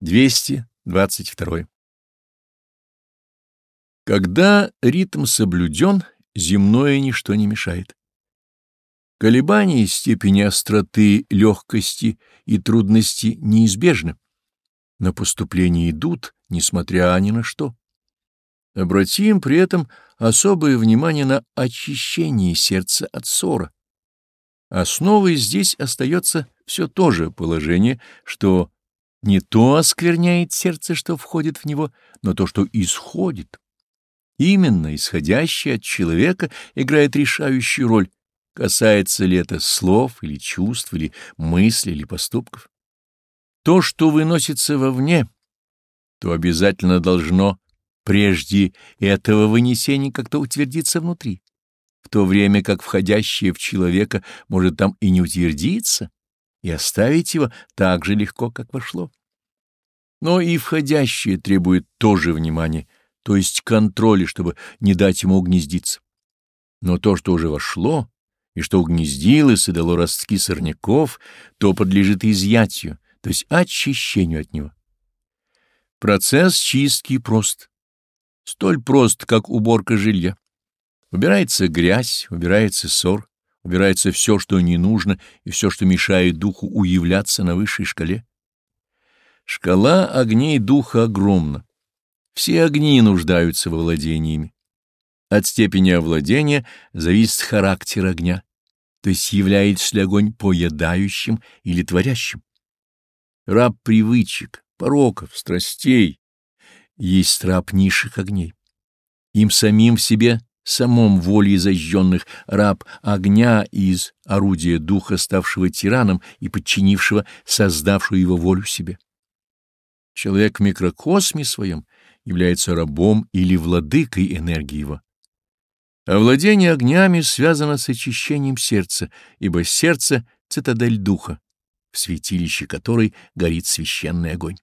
222. Когда ритм соблюден, земное ничто не мешает. Колебания степени остроты, легкости и трудности неизбежны, но поступления идут, несмотря ни на что. Обратим при этом особое внимание на очищение сердца от ссора. Основой здесь остается все то же положение, что не то оскверняет сердце, что входит в него, но то, что исходит. Именно исходящее от человека играет решающую роль, касается ли это слов или чувств, или мыслей, или поступков. То, что выносится вовне, то обязательно должно прежде этого вынесения как-то утвердиться внутри, в то время как входящее в человека может там и не утвердиться, и оставить его так же легко, как вошло но и входящее требует тоже внимания, то есть контроля, чтобы не дать ему угнездиться. Но то, что уже вошло, и что угнездилось и дало ростки сорняков, то подлежит изъятию, то есть очищению от него. Процесс чистки прост. Столь прост, как уборка жилья. Убирается грязь, убирается ссор, убирается все, что не нужно, и все, что мешает духу уявляться на высшей шкале. Шкала огней духа огромна. Все огни нуждаются во владении ими. От степени овладения зависит характер огня, то есть является ли огонь поедающим или творящим. Раб привычек, пороков, страстей есть раб низших огней. Им самим в себе, самом воле зажженных, раб огня из орудия духа, ставшего тираном и подчинившего создавшую его волю себе. Человек в микрокосме своем является рабом или владыкой энергии его. Овладение огнями связано с очищением сердца, ибо сердце — цитадель духа, в святилище которой горит священный огонь.